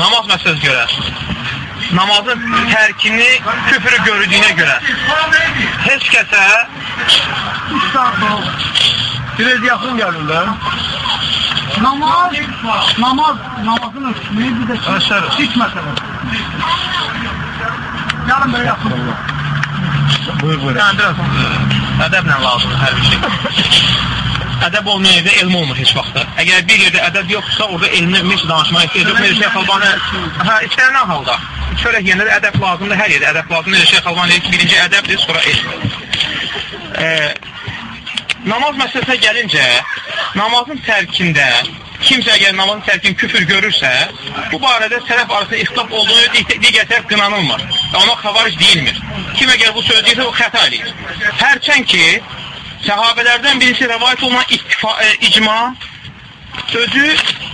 Namaz məsələsi görə. Namazın tərkini küfrü görüldüyünə görə. Heç kəsə Biraz yaxın gəlin də. Namaz, namaz, namazın ölçümü bir də Aşağı. hiç məsələ. Gəlin belə yaxın. Buyur buyur. yəni biraz ədəblə lazımdır hər bir şey. Ədəb olmayan yerdə elm olmur heç vaxtda. Əgər bir yerdə ədəb yoxsa, orada elmi ümumiyyətlə danışmağa ehtiyac yox. Şeyx Albani, hə, istənilən halda çörək yeyəndə də ədəb lazımdır, hər yerdə ədəb lazımdır. Şeyx Albani deyir ki, birinci ədəbdir, sonra elm. E, namaz məsələsinə gəlincə, namazın tərkində kimsə əgər namazın tərkini küfür görürsə, bu barədə sələf arasında ixtilaf olduğunu dig- digər tərəf qınanılmır. Ona xavaric deyilmir. Kim əgər bu söz deyirsə, o xəta eləyir. Hərçən ki, səhabələrdən birisi rəvayət olunan ittifa, e, icma sözü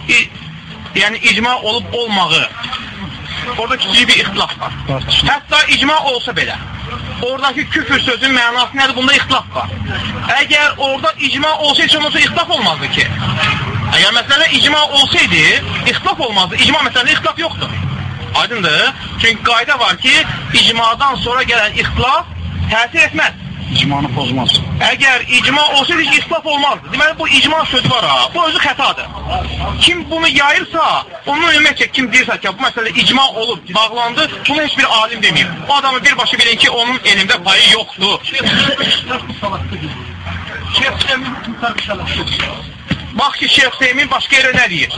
i, yəni icma olub olmağı orada kiçik bir ixtilaf var. Hətta icma olsa belə oradakı küfür sözün mənası nədir? Bunda ixtilaf var. Əgər orada icma olsa heç olmasa ixtilaf olmazdı ki. Əgər məsələdə icma olsaydı, ixtilaf olmazdı. İcma məsələsində ixtilaf yoxdur. Aydındır? Çünki qayda var ki, icmadan sonra gələn ixtilaf təsir etməz. İcmanı pozmaz. Əgər icma olsaydı heç ixtilaf olmazdı. Deməli bu icma sözü var ha. Bu özü xətadır. Kim bunu yayırsa, onun ümumiyyətlə kim deyirsə ki, bu məsələ icma olub, bağlandı, bunu heç bir alim deməyib. O adamı birbaşa bilin ki, onun elmdə payı yoxdur. Bax ki, Şeyx Seymin başqa yerə nə deyir?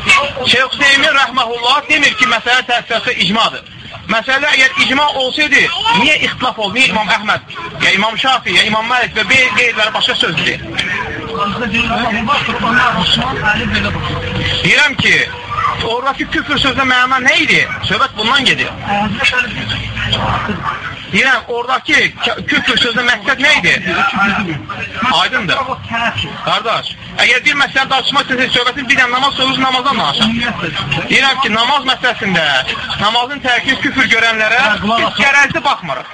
Şeyx Seymin rəhməhullah demir ki, məsələ təsdiqatı icmadır. Məsələ əgər icma olsaydı, niyə ixtilaf oldu? Niyə İmam Əhməd, ya İmam Şafi, ya İmam Məlik və qeyriləri başqa sözdür? Deyirəm ki, oradakı küfür sözünə məna nə idi? Söhbət bundan gedir. Deyirəm, oradakı k- küfür sözünə məqsəd nə idi? Aydındır. Qardaş, əgər bir məsələ danışmaq istəsək, söhbətin bir dənə namaz sözü namazdan danışaq. Deyirəm ki, namaz məsələsində namazın tərkini küfür görənlərə biz qərəzli baxmırıq.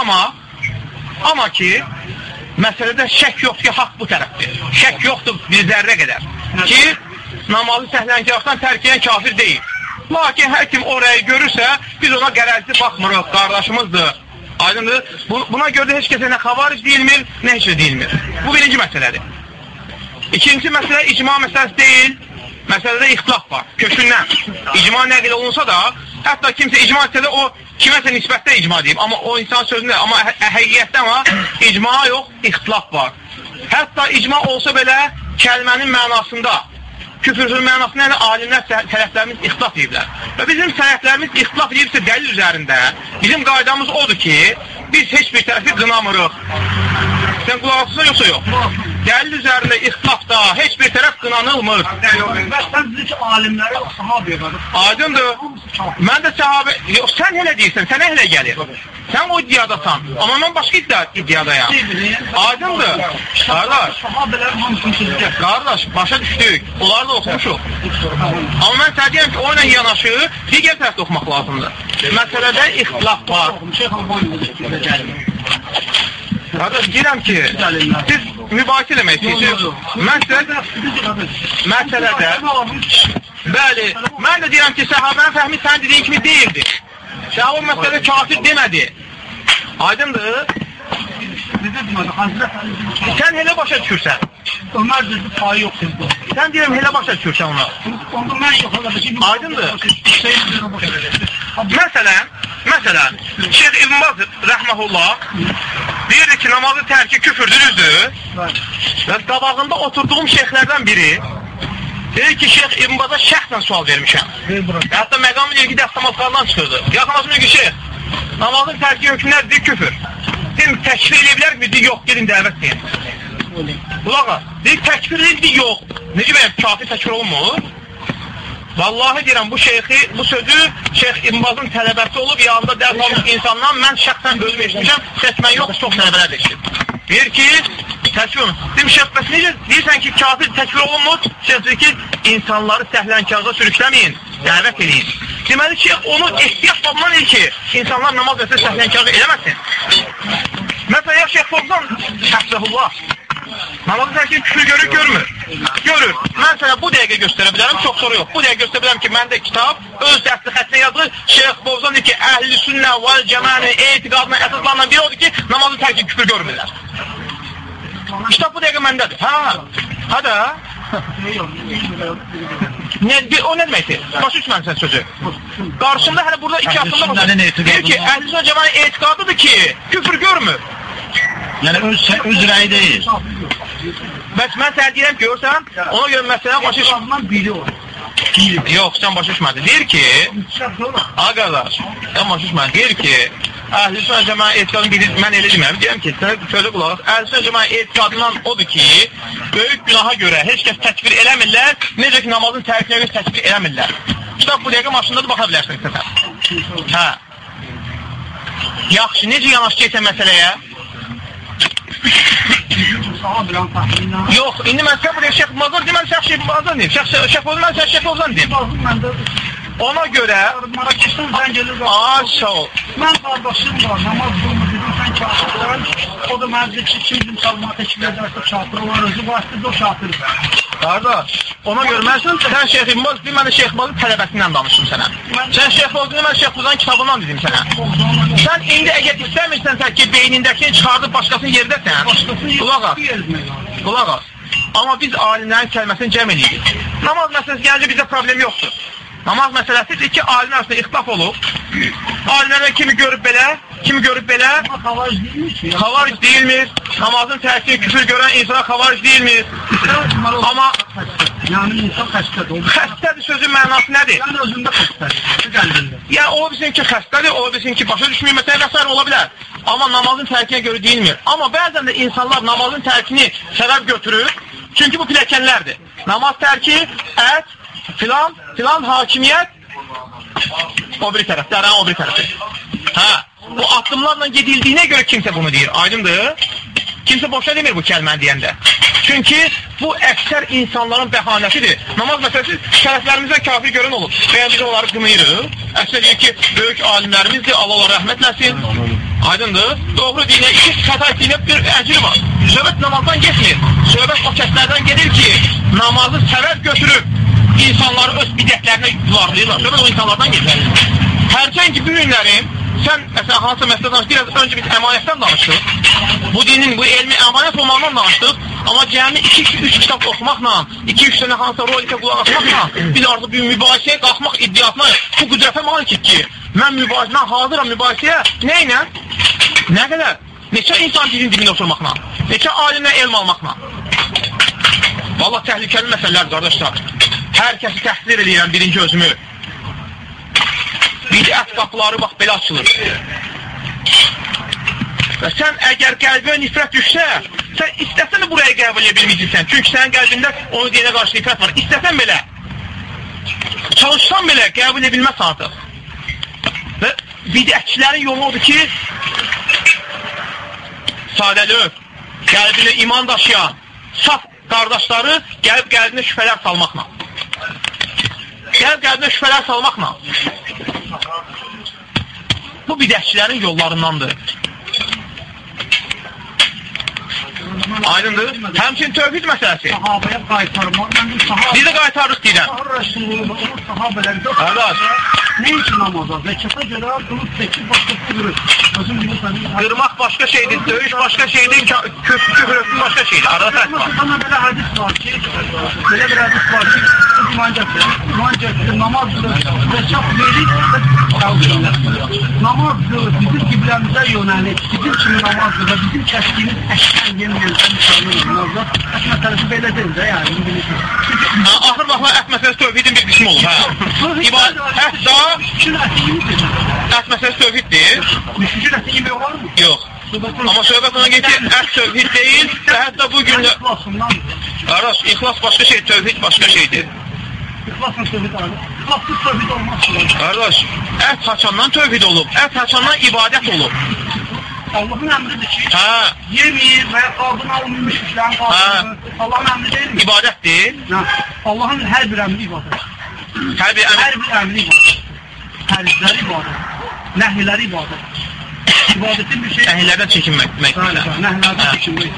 Amma, amma ki, məsələdə şək yoxdur ki, haqq bu tərəfdir. Şək yoxdur bir zərrə qədər. Ki, namazı səhlənkarlıqdan tərk edən kafir deyil. Lakin hər kim orayı görürsə, biz ona qərəzli baxmırıq, qardaşımızdır. Aydındır? Bu- Buna görə də heç kəsə nə xavaric deyilmir, nə heç nə deyilmir. Bu birinci məsələdir. İkinci məsələ icma məsələsi deyil. Məsələdə ixtilaf var. Kökündən. İcma nəql olunsa da, hətta kimsə icma etsə də o kiməsə nisbətdə icma deyib. Amma o insan sözündə, amma hə- həqiqətdə amma icma yox, ixtilaf var. Hətta icma olsa belə kəlmənin mənasında küfürsüz mənası nədir? Alimlər sə- tərəflərimiz ixtilaf ediblər. Və bizim sənətlərimiz ixtilaf edibsə dəlil üzərində bizim qaydamız odur ki, biz heç bir tərəfi qınamırıq. Sən qulaq asırsan yoxsa yox? Dəlil üzərində ixtilafda heç bir tərəf qınanılmır. Sən bizi ki, alimləri sahabiyə qarşı. Aydındır. Mən də səhabə... Yox, sən elə deyirsən, sənə elə gəlir. Sən o iddiadasan. Amma mən başqa iddia, iddiadayam. Aydındır. Qardaş, qardaş, başa düşdük. Onları da oxumuşuq. Amma mən sənə deyirəm ki, o ilə yanaşı digər tərəfdə oxumaq lazımdır. Məsələdə ixtilaf var. Şeyx Albani gəlir. Qardaş, deyirəm ki, siz mübahisə eləmək istəyirsiniz. Məsələ, məsələdə, bəli, mən də deyirəm ki, səhabənin fəhmi sən dediyin kimi deyildi. Səhabə məsələdə kafir demədi. Aydındır? Sən elə başa düşürsən. Ömər dedi, payı yox dedi. Sən deyirəm elə başa düşürsən ona. Onda mən yox ola Aydındır. Şeyh Məsələn, məsələn, Şeyx İbn Baz rəhməhullah deyirdi ki, namazı tərki küfürdür, düzdür? Və qabağında oturduğum şeyxlərdən biri dedi ki, Şeyx İbn Baza şəxsən sual vermişəm. Hətta məqamı deyir ki, dəstəmazlardan çıxırdı. Yaxınlaşım deyir ki, Şeyx, namazın tərki hökmü nədir? Küfür. Dedim, təkfir eləyə bilər mi? Deyir, yox, gedin dəvət deyin. Qulaq as. Deyir, təkfir deyir, yox. Necə belə, kafir təkfir olunmur? Vallahi deyirəm, bu şeyxi, bu sözü Şeyx İmbazın tələbəsi olub, yanında dərs almış insandan mən şəxsən özüm eşitmişəm, tək mən yox, çox tələbələr eşitdim. Deyir ki, təkfir olunmur. Deyim, Şeyx, bəs necə deyirsən ki, kafir təkfir olunmur? Şeyx deyir ki, insanları səhlənkarlığa sürükləməyin, dəvət eləyin. Deməli ki, onu ehtiyat babından deyir ki, insanlar namaz etsə səhlənkarlıq eləməsin. Məsələn, ya Şeyx Fovzan, Həfzəhullah, namazı tərkini küfür görür, görmür. görür. Mən sənə bu dəqiqə göstərə bilərəm, çox soru yox. Bu dəqiqə göstərə bilərəm ki, məndə kitab öz dəstə xəttinə yazılır. Şeyx Bovzan deyir ki, əhl-i sünnə vəl cəməni etiqadına əsaslarından biri odur ki, namazın tərki küfür görmürlər. Kitab bu dəqiqə məndədir. Hə, hə də. Ne, bir- o nə deməkdir? Başa düşmədim sən sözü. Qarşımda hələ burada iki Əhl-i addımda sünnənin etiqadından- Deyir ki, əhl-i sünnə cəmanın etiqadıdır ki, küfür görmür. Yəni öz, öz rəyi deyil. Bəs mən sənə deyirəm ki, görsən, ona görə məsələn başa düşmədin. Biri o. Yox, sən başa düşmədin. Deyir ki, ağa qardaş, sən başa düşmədin. Deyir ki, əhl-i sünnə cəmanın etiqadının biri, mən elə demirəm. Deyirəm ki, sən sözə qulaq sünnə cəmanın etiqadından odur ki, böyük günaha görə heç kəs təkbir eləmirlər, necə ki, namazın tərkinə görə təkbir eləmirlər. Kitab bu dəqiqə maşındadır, baxa bilərsən istəsən. Hə. Yaxşı, necə yanaşacaqsan məsələyə? Sağa bilen tahminle. Yox, indi mən sən buraya Şeyx Mazar deyim, mən Şeyx Şeyx Mazar deyim. Şeyx Şeyx Ozan, mən Şeyx Şeyx Ozan deyim. Ona görə Marrakeş'ten sen gelir. Aşağı. Ben kardeşim var, namaz kılma dedim, sen kafirler. O da mezlekçi kim bilim salma teşkil ederse kafir olan özü başladı, o kafir. Qardaş, ona görə mən sən Şeyx İmaz deyim, mən də Şeyx İmazın tələbəsindən danışdım sənə. Sən Şeyx Ozanı mən Şeyx Ozanın kitabından dedim sənə. Sən indi əgər istəmirsən ki, beynindəkini çıxardıb başqasının yerdəsən, qulaq as, qulaq as. Amma biz alimlərin kəlməsini cəm edirik. Namaz məsələsi gəlince bizdə problem yoxdur. Namaz məsələsidir ki, alimlər arasında ixtilaf olub. Alimlərdən kimi görüb belə, kimi görüb belə, Ama havaş değil mi ki? xavaric deyilmir. Namazın tərkini küfür görən insana xavaric deyilmir. Amma Yani insan kaçtadır. xəstədir sözün mənası nədir? Yani özünde kaçtadır. Kendinde. Yəni o bilsin ki xəstədir, o bilsin ki başa düşmür, məsələ və s. ola bilər. Amma namazın tərkinə görə deyilmir. Amma bəzən də insanlar namazın tərkini səbəb götürür. Çünki bu piləkənlərdir. Namaz tərki, ət, filan, filan hakimiyyət o bir tərəf, dərən o bir tərəfi. Hə, bu addımlarla gedildiyinə görə kimsə bunu deyir. Aydındır? Kimsə boşa demir bu kəlməni deyəndə. Çünki bu əksər insanların bəhanəsidir. Namaz məsələsi şərəflərimizdən kafir görən olub. Və yəni biz onları qınayırıq. Əksər deyir ki, böyük alimlərimizdir, Allah onlara rəhmət eləsin. Aydındır? Doğru dinə, iki xəta etdiyinə bir əcri var. Söhbət namazdan getmir. Söhbət o kəslərdən gedir ki, namazı səbəb götürüb insanları öz bidətlərinə yuvarlayırlar. Söhbət o insanlardan gedir. Hərçən ki, bu günlərin sən məsələn hansısa məsələ danışdıq, biraz öncə biz əmanətdən danışdıq. Bu dinin, bu elmi əmanət olmağından danışdıq. Amma cəmi 2-3 kitab oxumaqla, 2-3 dənə hansısa rolikə qulaq asmaqla biz artıq bir mübahisəyə qalxmaq iddiasına bu qüdrətə malikik ki, mən mübahisə, mən hazıram mübahisəyə. Nə ilə? Nə qədər? Neçə insan dinin dibində oturmaqla? Neçə alimlə elm almaqla? Valla təhlükəli məsələlər qardaşlar. Hər kəsi təhsil edirəm birinci özümü. Bidət qapıları bax belə açılır. Və sən əgər qəlbinə nifrət düşsə, sən istəsən buraya qəbul edə bilməyəcəksən. Çünki sənin qəlbində onu deyənə qarşı nifrət var. İstəsən belə, çalışsan belə qəbul edə bilməz artıq. Və bidətçilərin yolu odur ki, sadəlöv, qəlbinə iman daşıyan, saf qardaşları gəlib qəlbinə şübhələr salmaqla. Gəlib qəlbinə şübhələr salmaqla. Bu bidətçilərin yollarındandır. Aydındır. Həmçin tövhid məsələsi. Bu sahabe... Biz də qaytarırıq deyirəm. Qardaş, Ne için namaza? Zekata göre kılıç sekiz başka kıvırır. Özüm gibi sanırım. qırmaq başqa şeydir, döyüş başqa şeydir, kö- küfür küfür başqa şeydir. Arada fərq var. Sana böyle hadis var ki, böyle bir hadis var ki, iman gətirir, iman gətirir, namaz kılır, zekat verir ve kaldırır. Namaz kılır, bizim kibləmizə yönəlir, bizim kimi namaz kılır, bizim kəsdiyimiz əşkən yemeyen insanın namazda, əş məsələsi belə deyil də yəni, bunu bilirsiniz. Ha, axır baxma ət məsələsi tövhidin bir qismi olur. Hə. İbadət, hətta Üçün əti yemir. ət məsələsi tövhiddir. Üçün əti yemək var mı? Yox. Amma söhbət ona gedir ki, ət tövhid deyil və hətta bu gün İxlasından, Qardaş, ixlas başqa şey, tövhid başqa şeydir. İxlasla tövhid alır. İxlassız tövhid olmaz. Qardaş, ət haçandan tövhid olub, ət haçandan ibadət olub. Allah'ın emridir ki, Hə, yemeyin veya kadın almayın müşriklerin kadını. Allah'ın emri değil mi? ibadətdir. Ha, Allah'ın her bir emri ibadet. Hər bir əmr Her bir emri ibadet. Ferzleri ibadet. Nehirleri ibadet. İbadetin bir şey Əhillərdən çəkinmək nəhlərdən çəkinmək.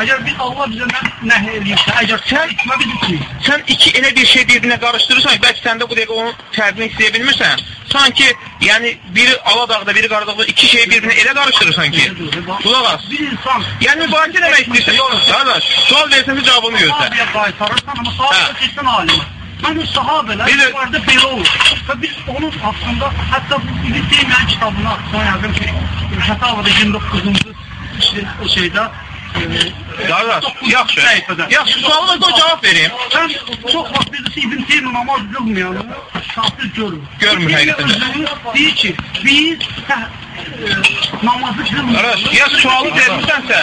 Əgər biz Allah bizə nə- nəhy eləyirsə, əgər sən içmə biz içməyik. Sən iki elə bir şey bir-birinə qarışdırırsan, bəlkə sən də bu dəqiqə onun fərqini istəyə bilmirsən. Sanki, yəni biri Aladağda, biri Qaradağda iki şeyi bir-birinə elə qarışdırırsan ki, qulaq as. Bir insan Yəni mübahisə demək istəyirsən, qardaş, sual versəsə cavabını gözlə. sahabeye qaytarırsan ama sahabe Hə. seçsen alimi. Hani sahabeler Bir vardı belə olur. Ve biz onun aslında hatta bu İbn Teymiyyənin kitabına son yazdım ki Fətavada 29-cu işte o şeydə Qardaş, yaxşı, yaxşı, sualına da cavab vereyim. Sən çox vaxt birisi İbn Teymiyyə namaz qılmayanı kafir görür. Görmür Teymiyyə həqiqətən. deyir ki, biz e, qılmırıq. ya sualı vermisənsə,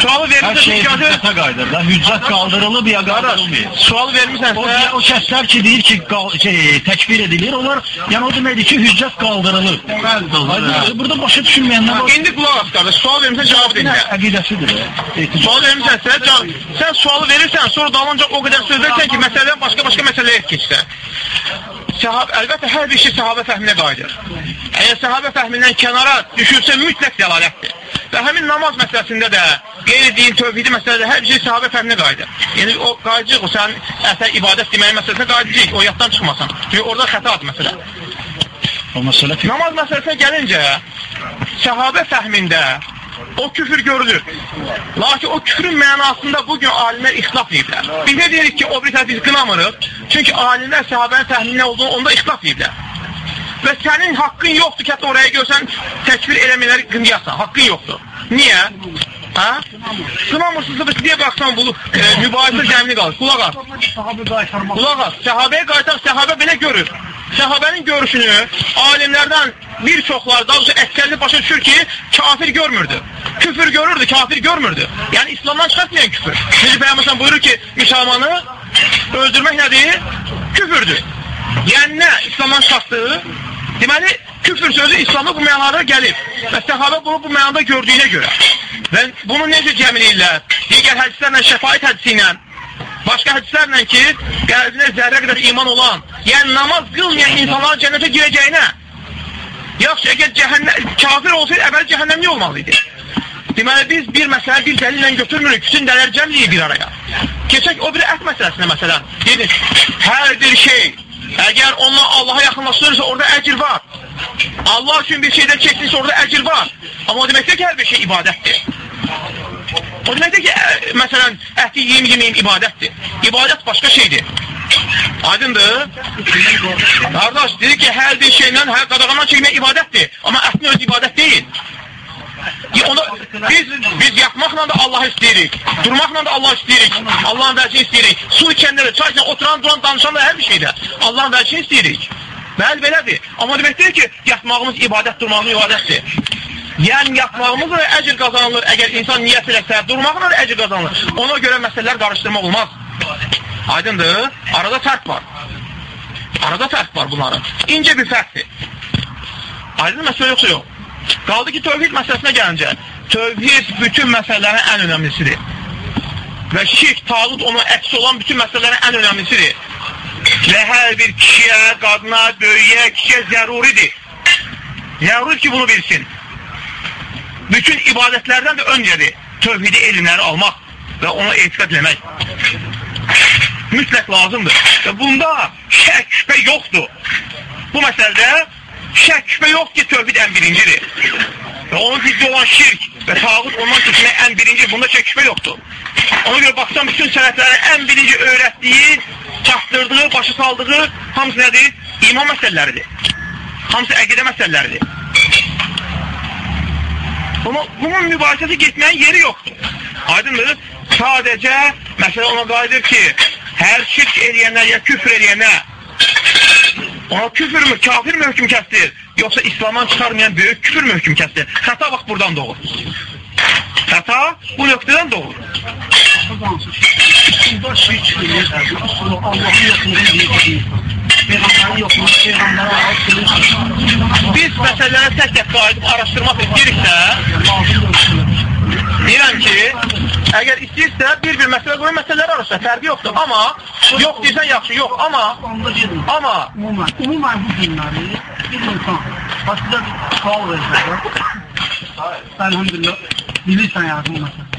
sualı şey icazə kaydır da. Hüccet kaldırılıp ya kaldırılmıyor. sual O, vermisənsə, o şəxslər ki deyir ki qal, şey, təkbir edilir, onlar yəni o deməkdir ki, hüccət qaldırılır. Aydın, burada başa düşülməyənlər var. indi qulaq as qardaş, sual vermisən cavab Din dinlə. əqidəsidir. Sual vermisənsə, cavab, sən sualı verirsən, sonra dalınca o qədər söz versən ki, məsələdən başqa-başqa məsələyə keçsən. Səhab, əlbəttə hər bir şey səhabə fəhminə qayıdır. Əgər səhabə fəhmindən kənara düşürsə mütləq dəlalətdir. Və həmin namaz məsələsində də, qeyri din, tövhidi məsələdə hər bir şey səhabə fəhminə qayıdır. Yəni o qayıdacaq, o sənin əsər ibadət deməyin məsələsində qayıdacaq, o yaddan çıxmasan. Çünki orada xətadır məsələ. O məsələ. Namaz məsələsinə gəlincə, səhabə fəhmində o küfür görülür. Lakin o küfrün mənasında bugün alimlər ixtilaf ediblər. Biz nə deyirik ki, o bir tərəf biz qınamırıq. Çünki alimlər səhabənin fəhminin nə olduğunu onda ixtilaf ediblər. Və sənin haqqın yoxdur ki, hətta oraya görsən təkfir eləmələri qınayasan. Haqqın yoxdur. Niyə? Hə? Qınamırsınızsa biz niyə baxsan bu e, mübahisə zəmini qalır? Qulaq as. Sahabe qaytarmaq. Qulaq as, səhabəyə qayıtaq, səhabə belə görür. Səhabənin görüşünü alimlərdən bir çoxları, daha doğrusu əksərli başa düşür ki, kafir görmürdü. Küfür görürdü, kafir görmürdü. Yəni İslamdan çıxartmayan küfür. Necə Peyğəmbər buyurur ki, müsəlmanı öldürmək nədir? Küfürdür. Yəni nə? İslamdan çıxartdığı Deməli, küfür sözü İslamda bu mənada gəlib. Və səhabə bunu bu mənada gördüyünə görə. Və bunu necə cəmləyirlər? Digər hədislərlə, şəfayət hədisi ilə, başqa hədislərlə ki, qəlbinə zərrə qədər iman olan, yəni namaz qılmayan insanların cənnətə girəcəyinə, yaxşı, əgər cəhənnəm, kafir olsaydı, əvvəl cəhənnəmli olmalıydı. Deməli, biz bir məsələ bir dəlillə götürmürük, bütün dəlilər cəmliyik bir araya. Keçək o bir ət məsələsinə məsələn. Dedik, hər bir şey, əgər onunla Allaha yaxınlaşdırırsa, orada əcr var. Allah üçün bir şeydən çəkdirsə, orada əcr var. Amma o deməkdir ki, hər bir şey ibadətdir. O deməkdir ki, ə, məsələn, əti yeyim yeməyim ibadətdir. İbadət başqa şeydir. Aydındır? Qardaş, dedi ki, hər bir şeylə, hər qadağandan çəkmək ibadətdir. Amma ətin öz ibadət deyil. Onu, biz, biz yatmaqla da Allah istəyirik. Durmaqla da Allah istəyirik. Allahın vəcini istəyirik. Su içənləri, çay içən, oturan, duran, danışan da hər bir şeydə. Allahın vəcini istəyirik. Bəli, belədir. Amma demək deyil ki, yatmağımız ibadət, durmağımız ibadətdir. Yəni yatmağımız da əcr qazanılır. Əgər insan niyyət eləsə, durmaqla da əcr qazanılır. Ona görə məsələlər qarışdırmaq olmaz. Aydındır? Arada fərq var. Arada fərq var bunların. İncə bir fərqdir. Aydın məsələ yoxsa yox. Qaldı ki, tövhid məsələsinə gəlincə, tövhid bütün məsələlərin ən önəmlisidir. Və şirk, tağut onun əksi olan bütün məsələlərin ən önəmlisidir. Və hər bir kişiyə, qadına, böyüyə, kişiyə zəruridir. Zəruridir ki, bunu bilsin. Bütün ibadətlərdən də öncədir tövhidi elmləri almaq və ona etiqat eləmək. Mütləq lazımdır. Və bunda şək, şübhə yoxdur. Bu məsələdə şək, şübhə yox ki, tövhid ən birincidir. Və onun ziddi olan şirk və tağut ondan keçmək ən birinci, bunda şək, şübhə yoxdur. Ona görə baxsan, bütün sənətlərin ən birinci öyrətdiyi, çatdırdığı, başa saldığı hamısı nədir? İman məsələləridir. Hamısı əqidə məsələləridir. Ama bunun mübahisəsi getməyin yeri yoxdur. Aydındır? Sadəcə məsələ ona qayıdır ki, hər şirk eləyənlər ya küfr eləyənlər ona küfür mü, kafir mü hökm kəsdir? Yoxsa İslamdan çıxarmayan böyük küfür mü hökm kəsdir? Xəta bax buradan doğur. Xəta bu nöqtədən doğur. Bunda şirk eləyir. Allahın Peyğəmbərə aid Biz məsələlərə tək-tək qayıdıb araşdırmaq istəyiriksə, deyirəm ki, əgər istəyirsə bir-bir məsələ qoyun, məsələlər arasında fərqi yoxdur. Amma, yox deyirsən yaxşı, yox, amma, amma, Umumən, bu günləri bir insan, sizə bir sual verirlər. Elhamdülillah. Bilirsən yardım məsələn.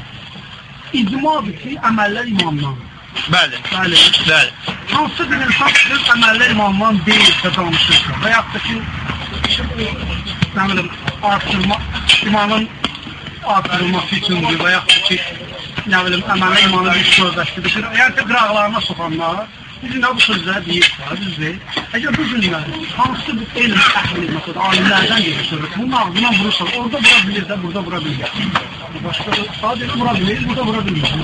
İcmadır ki, əməllər imamdan. Bəli. Bəli. Bəli. Hansı bir insan çıxıb əməllər imamdan deyilsə danışırsa və yaxud da ki, nə bilim, artırma, imanın artırılması üçündür və yaxud ki, nə bilim, əməllər imanı bir sözləşdirir. Yəni ki, qıraqlarına soxanlar, Bizim də bu sözləri deyir, düzdür. Əgər bu günlər hansı bir elm əhli, məsələn, alimlərdən gedir söhbət, bunun ağzına vurursa, orada vura bilir də, burada vura bilmir. Başqa sadəcə vura bilir, burada vura bilmir.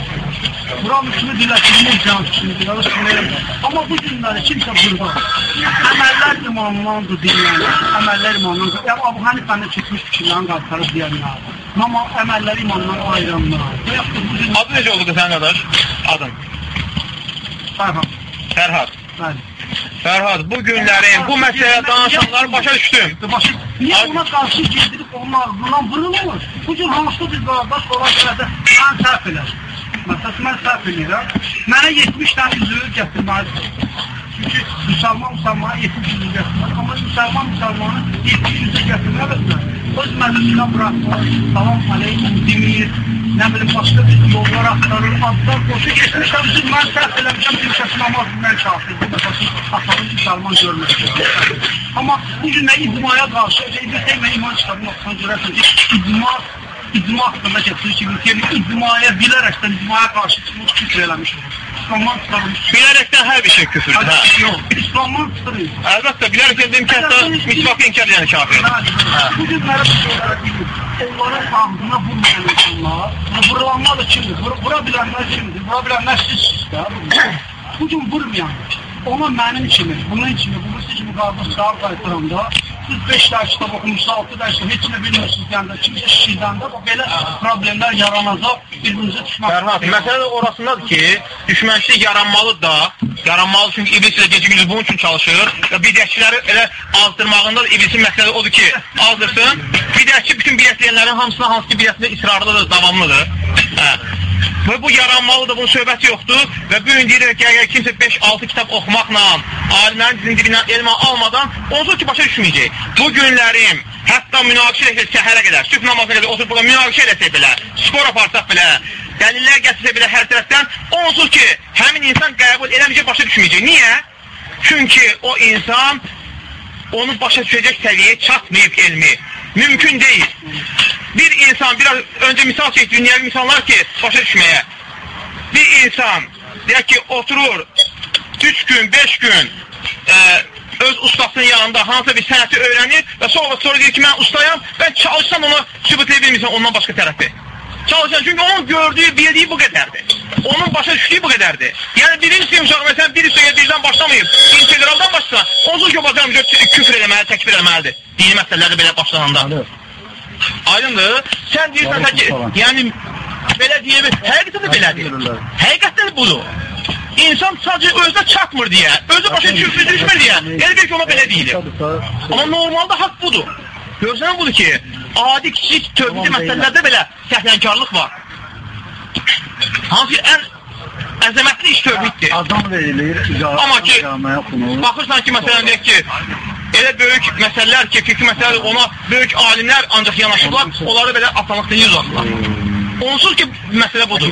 Buranın üstünü diləşdirmək can üstünü diləşdirmək. Amma bu günləri kimsə burada əməllər imandandır deyənlər, əməllər imandandır. Yəni Abu Hanifənin çıxmış fikirlərini qalxarıb deyənlər. Amma əməlləri imandan ayıranlar. Və yaxud da bu gün Adı necə oldu sənin qardaş? Adın. Fərhad. Fərhad. Bəli. Fərhad, bu günlərin, bu məsələyə danışanları başa düşdüm. Başı, niye ona karşı girdirip onun ağzından vurulmur? Bu cür hansı bir qardaş olan sırada mən səhv elər. Məsələn, mən səhv edirəm. Mənə 70 dənə üzüyü gətirməlidir. Çünki müsəlman müsəlmana 70 üzüyü gətirməlidir. Amma müsəlman müsəlmanı 70 üzüyü gətirməlidir. Öz məclisinə buraxmır, salam aleykum demir, nə bilim başqa bir yollar axtarır, adlar qoşu getmişəm, siz mən səhv eləmişəm, bir kəsin namazından kafirdir, məsələn, atanın müsəlman görmüşdür. Amma bu gün nə icmaya qarşı, İbn Teymiyyə iman kitabını oxusan görərsiniz ki, icma icma haqqında gətirir ki, Teymiyyə icmaya bilərəkdən icmaya qarşı çıxmış küfr eləmiş olur. İslamdan çıxarılmış. Bilərəkdən hər bir şey küfürdür, hə. Yox, İslamdan çıxırır. Əlbəttə, bilərəkdən deyim ki, hətta misvaqı inkar edən kafir. Bu günləri bu şeylərə deyir. Onların ağzına vurmayan insanlar, vurulanlar da kimdir? Vur, vura bilənlər kimdir? Vura bilənlər sizsiniz də. Bu gün vurmayan, ona mənim kimi, bunun kimi, bunun kimi qardaş sağ qaytaranda, siz 5 dərs kitab oxumusunuz, 6 dərs, heç nə bilmirsiniz deyəndə, kimsə şişirdəndə bu belə problemlər yaranacaq, birbirinizi düşmək. Fərhad, məsələ orasındadır ki, düşmənçilik yaranmalı da, yaranmalı çünki iblis ilə gecə gündüz bunun üçün çalışır və bidətçiləri elə azdırmağında da iblisin məqsədi odur ki, azdırsın. Bidətçi bütün bidətləyənlərin hamısına hansı ki bidətində israrlıdır, davamlıdır. Hə. Və bu yaranmalıdır, bunun söhbəti yoxdur və bu gün deyirik ki, əgər kimsə 5-6 kitab oxumaqla, alimlərin dizinin dibindən elmə almadan, onsuz ki, başa düşməyəcək. Bu günlərim, hətta münaqişə eləsək səhərə qədər, sübh namazına qədər oturub burada münaqişə eləsək belə, spor aparsaq belə, dəlillər gətirsə belə hər tərəfdən, onsuz ki, həmin insan qəbul eləməyəcək, başa düşməyəcək. Niyə? Çünki o insan onu başa düşəcək səviyyəyə çatmayıb elmi. Mümkün deyil. Bir insan, biraz önce misal çek, dünyevi misallar ki başa düşmeye. Bir insan, deyək ki, oturur 3 gün, 5 gün e, öz ustasının yanında hansısa bir sənəti öyrənir və sonra sonra deyir ki, mən ustayam, mən çalışsam onu sübut edə ondan başqa tərəfi. Çalışan çünki onun gördüyü, bildiği bu qədərdir. Onun başa düşdüyü bu qədərdir. Yəni birinci sinif uşağı məsələn bir üstəyə birdən başlamayıb, integraldan başlasa, onsuz ki, bacan küfr eləməli, təkbir eləməlidir. Dini məsələlərdə belə başlananda. Aydındır. Sən deyirsən ki, yəni belə deyə həqiqətən də belədir. Həqiqətən budur. İnsan sadəcə özünə çatmır deyə, özü başa düşmür, düşmür deyə. Yəni bir ki, ona belə deyilir. Amma normalda haqq budur. Görsən budur ki, adi kiçik tövhidi məsələlərdə belə səhlənkarlıq var. Hansı ən əzəmətli iş tövhiddir. Adam verilir, Amma ki, baxırsan ki, məsələn deyək ki, elə böyük məsələlər ki, fikri məsələlər ona böyük alimlər ancaq yanaşırlar, onları belə asanlıqda yüz atırlar. Onsuz ki, məsələ budur.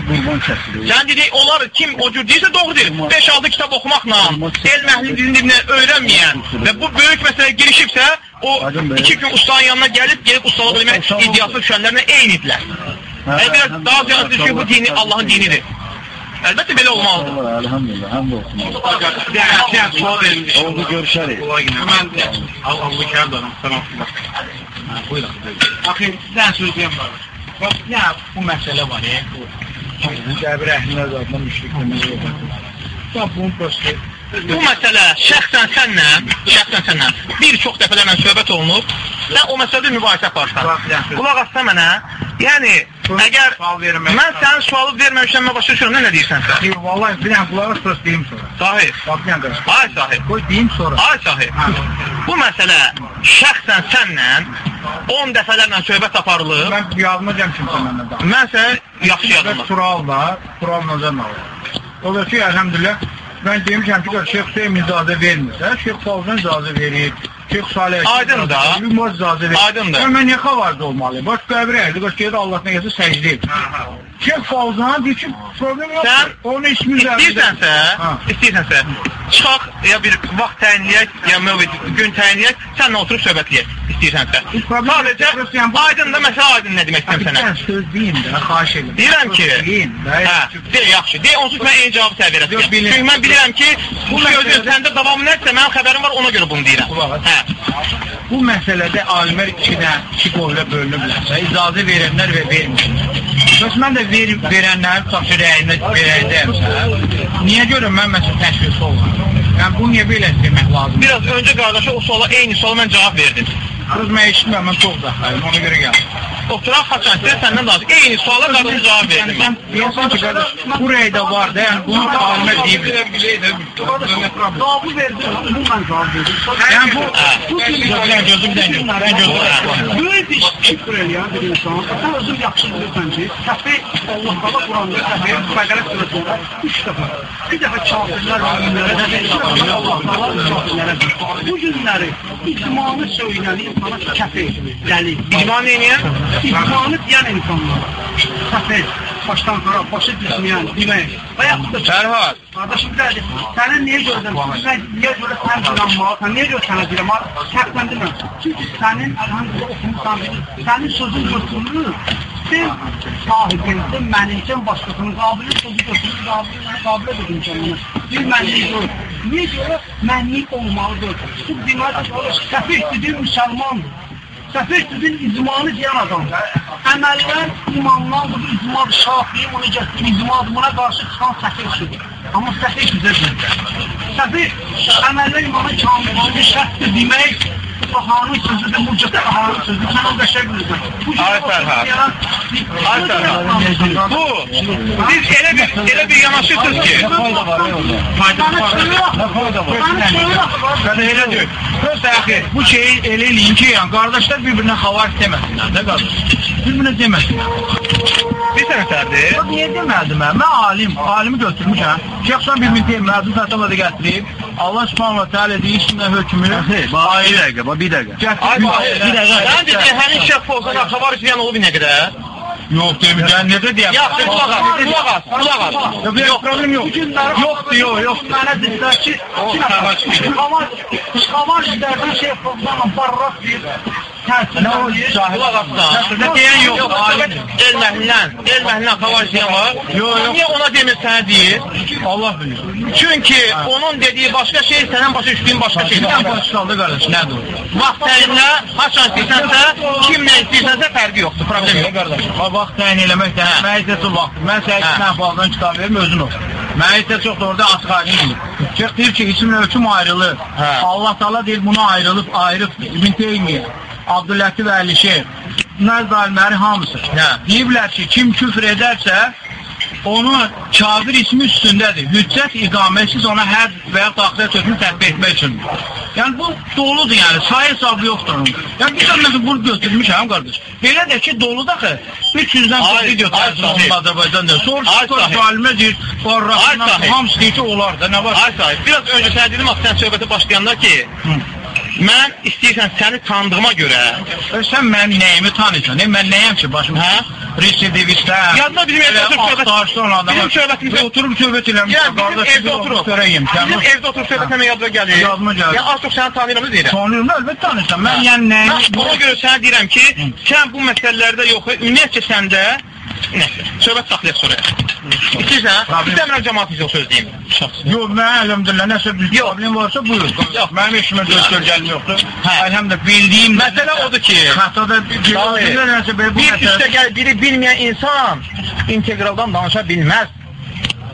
Sən dedi, onlar kim o cür deyirsə doğrudur. 5-6 kitab oxumaqla, el məhli dilini dibindən öyrənməyən və bu böyük məsələyə girişibsə, o iki gün ustanın yanına gəlib, gelib ustalıq eləmək iddiasına düşənlərlə eynidirlər. Biraz daha ziyadədir ki, bu dini Allahın dinidir. Əlbəttə belə olmalıdır. Elhamdülillah, həmd olsun. Oldu, görüşərik. Mən Allah kərdanım. Tamam. Buyurun. Axı, sən söyləyəm var. Bax, ya bu məsələ var, qəbir əhlinə zadına müşrik demək yox. Bax, bunun prosta Bu məsələ şəxsən sənlə, şəxsən sənlə bir çox dəfələrlə söhbət olunub. Sən o məsələdə mübahisə aparsan. Qulaq as. Qulaq assa mənə. Yəni, əgər mən sənin sualı verməmişəm, mən başa düşürəm, nə, deyirsən sən? Yox, vallahi bir dənə qulaq as, deyim sonra. Sahib, Bax, bir dənə. ay sahib, Qoy deyim sonra. ay sahib. Bu məsələ şəxsən sənlə 10 dəfələrlə söhbət aparılıb. Mən yazmayacağım kimsə məndən daha. Mən səni yaxşı yadıma. sual var, alır. O da ki, əlhamdülillah, mən demişəm ki, Şeyx Hüseyin icazə vermirsə, Şeyx Favzan icazə verir. Şeyx Salih Aydın da. Ümmet icazə verir. Aydın da. Mən niyə xavarda olmalıyım? Baş qəbir əhli, baş gedir Allah nə gəlsə səcdə edir. Şeyx Favzan deyir ki, problem yoxdur. Onun ismi İstəyirsənsə, Ha. istəyirsənsə, çıxaq ya bir vaxt təyinləyək, ya mövcud gün təyinləyək, sənlə oturub söhbətləyək istəyirsənsə. Heç problem yox. Sadəcə aydın da məsələ aydın nə demək istəyirəm sənə. söz deyim də, xahiş edirəm. Deyirəm ki, hə, de yaxşı, de onsuz mən eyni cavabı sənə verəcəm. Çünki mən bilirəm ki, bu sözün səndə davamı nəsə, mənim xəbərim var, ona görə bunu deyirəm. Hə. Bu məsələdə alimlər ikidə, iki qovla bölünüblərsə, icazə verənlər və verməyənlər. Bəs mən də ver, verənlərin tutaq rəyinə verəydəmsə, niyə görə mən məsələn təşvisi olmaram? Yəni bunu niyə belə demək lazımdır? Biraz öncə qardaşa o suala eyni suala mən cavab verdim. Qız mən eşitmirəm, mən çox uzaqdayım, ona görə gəldim. Oturaq xaçan sizə səndən danış. Eyni suala qardaşa cavab Yəni verdim. sən deyirsən ki, qardaş, bu rəydə var da, yəni bunu da alimlər deyiblər. Cavabı verdim, bu mən cavab verdim. Yəni bu, Bu Sən gözüm, sən gözüm, sən gözüm. Böyük bir şükür eləyən bir insan. Sən özün yaxşı bilirsən ki, səfi Allah qala Quranda səfi Bəqərə surəsində üç dəfə. Bir dəfə kafirlər müminlərə də iki dəfə Allah qala kafirlərə də. Bu günləri icmanı söyləyən insana kəfir, dəli. İcma neyiniyən? İcmanı deyən insanlar. Səfi, başdan qara, başı düşməyən, demək. Və yaxud da Fərhad, Qardaşım dəli, sənin niyə görürəm? Sən niyə görə sən inanmalısan? Niyə görə sənə deyirəm? Şərtləndirməm. Çünki sənin əlhamdülillah oxumusan, sənin sözün götürülür. Sən sahibinsin, mənimsin, başqasının qabiliyyət sözü götürülür, qabiliyyət qabiliyyət edin kendine. Bir mənlik yox. Niyə görə mənlik olmalıdır? Bu demək səfih dediyin müsəlmandır. Səfih dediyin icmanı deyən adam. Əməllər imandan bu icma şafiyi onu gətirib icma buna qarşı çıxan səfihdir. Amma səfih güzəldir. Səfih əməllər imanı kamilini şərtdir demək Bahanın sözüdür, mucizə bahanın sözüdür. Sən o qəşəng bilirsən. Bu Ay Fərhad. Ay Fərhad. Bu, siz elə bir, elə bir yanaşırsınız ki, Qədər elə deyil. Öz əxi, bu şeyi elə eləyin ki, yəni qardaşlar bir-birinə xavar deməsinlər də qardaş. Bir-birinə deməsinlər. bir sənətlərdir. O niyə demədim mən? Mən alim, alimi götürmüşəm. Şeyxsan bir minti məzun fətva da gətirib. Allah Subhanahu taala deyir içində hökmü. Bir dəqiqə, bax, bir dəqiqə. Ay, Gətirib. bir dəqiqə. Sən dedin, həmin şəxs olsa xabar istəyən olub nə qədər? Yox deməyəcəm, necə deyəm? Yaxşı, qulaq as, qulaq as, qulaq as. Yox, yox, problem yox. Yoxdur, yox, yox. Mənə dedilər ki, Xavar işlərdən şey yapıldan barrak bir Nə o şahid? Qulaq asdan. Nə deyən yox. El məhlindən, el məhlindən xabar istəyən var. Yox, yox. Niyə ona demir sənə deyir? Allah bilir. Çünki onun dediyi başqa şey, sənin başa düşdüyün başqa şey. Sən başqaldı qardaş, nədir? Vaxt təyinlə, haçan istəyirsənsə, kimlə istəyirsənsə fərqi yoxdur, problem Yox qardaş. Vaxt təyin eləmək də, çox vaxt. Mən Hə. 8 dənə faldan kitab verim özün oxu. Mən isə çox da orada açıq aydın bilir. Şeyx deyir ki, isim ölçüm ayrılır. Allah Taala deyir bunu ayrılıb ayrıbdır. İbn Teymiyyə, Abdüllatif Əli Şeyx, bunlar zalimləri hamısı. Hə. Deyiblər ki, kim küfr edərsə, onun kafir ismi üstündədir. Hüccət iqamətsiz ona həd və ya taxirət hökmü tətbiq etmək üçündür. Yəni bu doludur yəni, sayı hesabı yoxdur onun. Yəni bir dənə bunu götürmüşəm qardaş. Belə də ki doludur axı. 300-dən çox video olundu Azərbaycanda. Sonra zalimə deyir, sahib. hamısı deyir ki, olar da nə var? Ay sahib, biraz öncə sənə dedim sən söhbətə başlayanda ki, Hı. Mən istəyirsən səni tanıdığıma görə, Sən mənim nəyimi tanıyırsan? E, mən nəyəm ki başım? Hə? Residivistə. Yadına bizim evdə oturub söhbət- Axtarsan adamı. bizim söhbətimizdə- oturub söhbət eləmişsən. qardaş, evdə oturub, Görəyim. bizim evdə oturub söhbətəmə yadıma gəlir. Yadıma gəlir. Yəni az çox səni tanıyıram deyirəm. Tanıyıram da əlbəttə tanıyırsan. Mən yəni nəyimi... Ona görə sənə deyirəm ki, sən bu məsələlərdə yox, ümumiyyətcə səndə Nəysə, söhbət saxlayaq sonra. İstəyirsən, istəmirəm cəmaat bizə söz deyim. Yox, mən əlhamdülillah nəsə bir problem varsa buyur. Yox, mənim işimə göz görgəlim yoxdur. Hə. Əlhamdülillah bildiyim Məsələ odur ki, Xətada bir nəsə belə bu bir üstə gəl biri bilməyən insan inteqraldan danışa bilməz.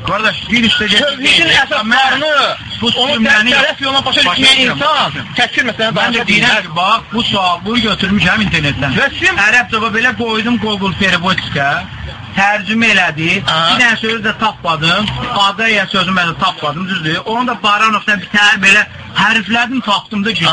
Qardaş, bir gəl. Tövhidin əsaslarını bu onu tərəf yoluna başa düşməyən insan təkfir məsələni Mən də deyirəm ki, bax, bu sual, bunu götürmüşəm internetdən. Sizin- Ərəbcəyə belə qoydum Google Perevodiska, tərcümə elədi. Bir dənə söz də tapmadım. Adaya sözü mən də tapmadım, düzdür? Onu da Baranovdan bir təhər belə hərflədim, tapdım da ki.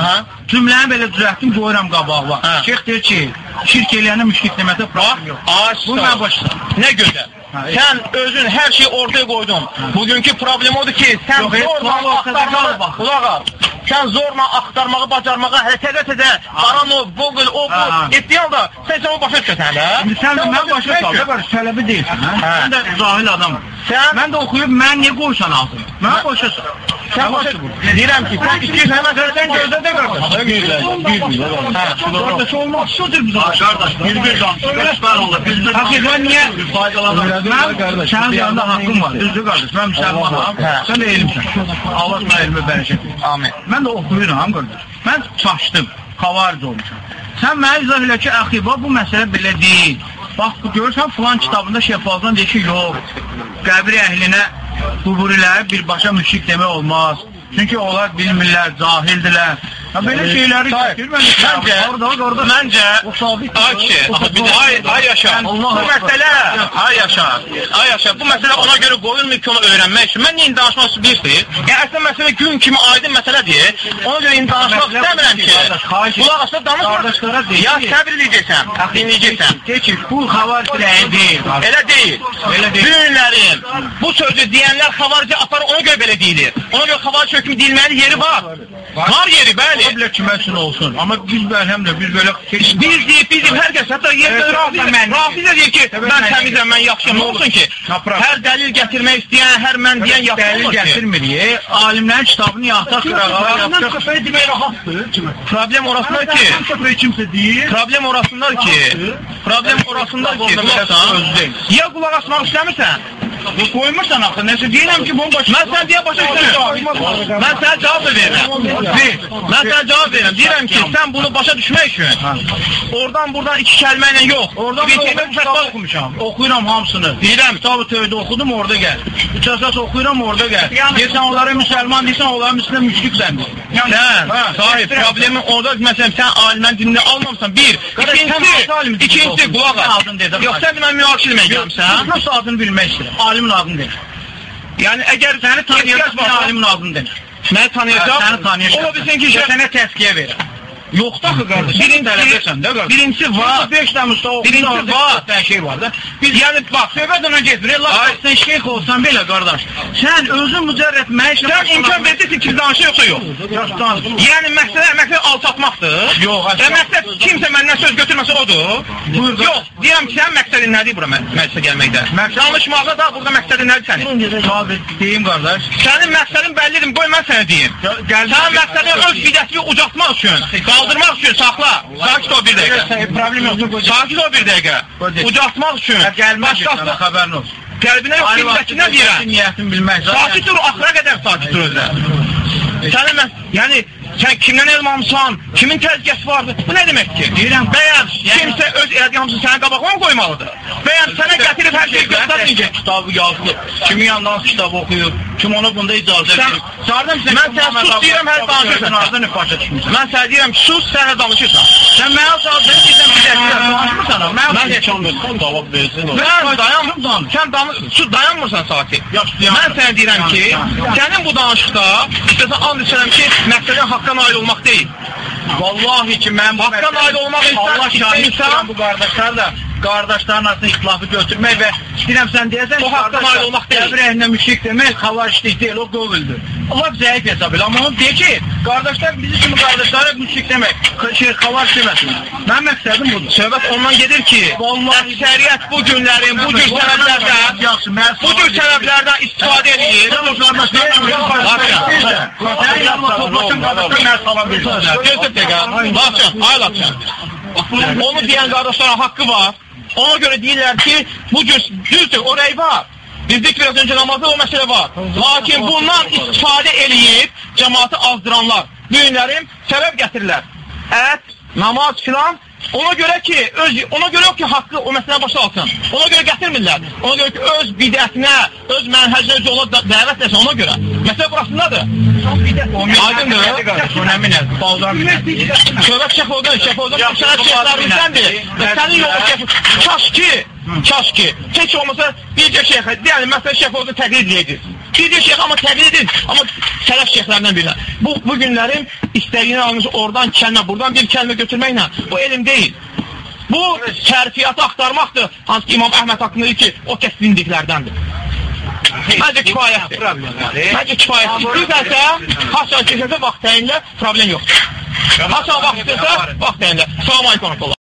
Cümləni belə düzəltdim, qoyuram qabağa. Şeyx deyir ki, şirk eləyənə müşrik deməkdə problem yox. Ağaç Bu başlayıram. Ne güzel. Ha, Sen özün her şeyi ortaya koydun. Bugünkü problem odur ki hep zorla bak. kulak al. Sen zorla aktarmağı, bacarmağı, teze teze, Baranov, Google, o bu, ettiğin halda sen sen o başa düşürsən də. İndi sən də mən başa ki, var, tələbi deyilsən, hə? Hə. Sən də cahil adamım. Sən- mən də oxuyub mən niyə qoysan ağzını? Mən başa sal. Sen başa Deyirəm ki, sen iki hemen sözden gözde de gördün. Qardaş olmaz, şudur biz qardaş. Biz bir danışırıq, ben olur. Biz bir niye faydalanırız? Ben, senin yanında hakkım var. Üzlü kardeş, ben müsəlmanam. Hə. Sen de elmsən. Allah sana elmi bərəkət. Amin. Mən də oxuyuram qardaş. Mən çaşdım, xavaric olmuşam. Sən mənə izah elə ki, əxi, bu məsələ belə deyil. Bax, görürsən filan kitabında şeffafdan deyir ki, yox. Qəbir əhlinə quburiləri birbaşa müşrik demək olmaz. Çünki onlar bilmirlər, cahildilər. Belə şeyləri Hayır. gətir, mən Məncə, orada, orada. məncə, O sabit. ay ay, yaşa. Bu məsələ, ay yaşa, ay yaşa. Bu məsələ ona görə qoyulmur ki, onu öyrənmək üçün. Mən niyə indi danışmaq istəyirsiniz? Yəni, əslində məsələ gün kimi aydın məsələdir. Ona görə indi danışmaq istəmirəm ki, Qulaq asıb danışma. Ya səbr edəcəksən, dinləyəcəksən. De ki, bu xavaric rəyi deyil. Elə deyil. Elə deyil. Düyünlərin bu sözü deyənlər xavaricə aparır, ona görə belə deyilir. Ona görə xavaric hökmü deyilməli yeri var. Var yeri, bəli. Ola bilər kimə üçün olsun. Amma biz bəlhəm də biz belə Biz deyib, biz deyib, hər kəs, hətta yerdə Rafiz deyir ki, mən təmizəm, mən yaxşıyam, olsun ki? Hər dəlil gətirmək istəyən, hər mən deyən yaxşı dəlil olmur ki. gətirmirik. Alimlərin kitabını yaxta qırağa Bundan köpeği demək rahatdır. Problem orasındadır ki, Köpeği kimsə deyir. problem orasındadır ki, problem orasındadır ki, ya qulaq asmaq istəmirsən, Bu qoymursan axı. Nəsə deyirəm ki, bomba Mən sən deyə başa düşürəm. Mən sənə cavab da verirəm. Ver. Mən sənə cavab verirəm. Deyirəm ki, sən bunu başa düşmək üçün oradan buradan iki kəlmə ilə yox. Oradan bir bir kəlmə kitab oxumuşam. Oxuyuram hamısını. Deyirəm. Kitabı tövdə oxudum, orada gəl. Üç əsas oxuyuram, orada gəl. Deyirsən onlara müsəlman deyirsən, onların üstünə müşriksən. Sən, Hə, sahib, gətirəm. problemin orada məsələn sən alimdən dinlə almamısan. Bir, Qardaş, sən ikincisi, hansı alimin dinlə ikincisi oxumusan? qulaq Sən as. adın dedim. Yox, sən mən mühakimə eləmək gəlmisən. Nasıl adını bilmək istəyirəm. Alimin adını de. Yəni əgər Səni tanıyacaq bir tanıyacaq, alimin adını de. məni tanıyacaq. Səni tanıyacaq. Ola bilsin ki, Sən sənə təskiyə verir. Yoxdur axı qardaş. Birinci- tələbəsən də qardaş. birincisi var. 5 dənə usta oxudu. Birinci orada var. dənə şey var da. Biz yəni bax, Söhbət ona getmir. Ay. sən şeyx olsan belə qardaş. Sən özün mücərrət məişlə sən imkan verirsən ki, biz danışıq yoxsa yox. Yəni məsələ məsələ alçatmaqdır. Yox, Və əsla. məqsəd kimsə məndən söz götürməsə odur. Buyur, Yox, deyirəm ki, sənin məqsədin nədir bura mə- məclisə gəlməkdə? Danışmaqda da burada məqsədin nədir sənin? Sabit deyim qardaş. Sənin məqsədin bəllidir, qoy mən sənə deyim. Sənin məqsədin öz bidətini ucaltmaq üçün, qaldırmaq üçün saxla. Sakit ol bir dəqiqə. Problem yoxdur. Sakit ol bir dəqiqə. Qoy. Ucaltmaq üçün. Gəlmə Başqası başqası xəbərin olsun. qəlbinə yox, qəlbinə deyirəm. Niyyətini bilmək. Sakit dur, axıra qədər sakit dur özlə. Sənin mən, yəni sən kimdən elm almısan, kimin təzgəsi vardı? Bu nə deməkdir? Deyirəm, bəyəm yəni- kimsə öz elədiyi hamısını sənin qabağına mı qoymalıdır? Bəyəm sənə gətirib hər şeyi göstərməyəcək. Kitabı yazılıb. Kimin yanından kitab oxuyur. Kim ona bunda icazə Sən, verir. Çağırdım səni. mən sənə sus deyirəm, hər danışırsan. Ağzını başa düşmüsən. Mən sənə deyirəm ki, sus, sən də danışırsan. Sən mənə çağırdın, deyirsən bir dəqiqə danışmırsan. Mən heç olmur. Cavab versin. Sən dayan, sən danış, sus, dayanmırsan sakit. Yaxşı, Mən sənə deyirəm ki, sənin bu danışıqda, istəsən and içirəm ki, məqsədin haqqa nail olmaq deyil. Vallahi ki mən bu Haqqa nail olmaq insan- Allah şahid insan- insan bu qardaşlar da qardaşların arasında ixtilafı götürmək və istəyirəm sən deyəsən O haqqa nail olmaq deyil. Qəbir əhlində müşrik demək xavarişlik deyil, o qovuldur. Allah zəif hesab elə. Amma onu de ki, qardaşlar bizi kimi qardaşlara müşrik demək, şey xavariş deməsin. Mənim məqsədim budur. Söhbət ondan gedir ki, əksəriyyət bu günlərin, bu cür mən bu cür səbəblərdən istifadə edir. Onu deyən qardaşların haqqı var. Ona görə deyirlər ki, bu cür düzdür, o rəy var. Bizdik biraz öncə namazda o məsələ var. Lakin bundan istifadə eləyib cəmaatı azdıranlar, düyünlərin səbəb gətirirlər. Ət, namaz filan Ona görə ki, öz ona görə ki, haqqı o məsələ başa alsın. Ona görə gətirmirlər. Ona görə ki, öz bidətinə, öz mənhəcinə yola da- dəvət etsin ona görə. Məsələ burasındadır. Aydındır. Söhbət bu sənət şeyxlərimizdəndir. Və sənin yolun şəf... Kaş ki, kaş ki, heç olmasa bircə şeyx, yəni məsələn şəfodan təqlid edəcək. Bircə şeyx amma təqlid edin, amma sələf şeyxlərindən birinə. Bu, bu günlərin istəyini almış oradan kəlmə, buradan bir kəlmə götürməklə, bu elm deyil. Bu şərfiyyatı axtarmaqdır. Hansı ki İmam Əhməd haqqında deyir ki, o kəs dindiklərdəndir. Məncə kifayətdir. Məncə kifayətdir. İstəyirsə, haçan keçirsə vaxt təyinlə problem yoxdur. Haçan vaxt istəyirsə vaxt təyinlə. Salam aleykum.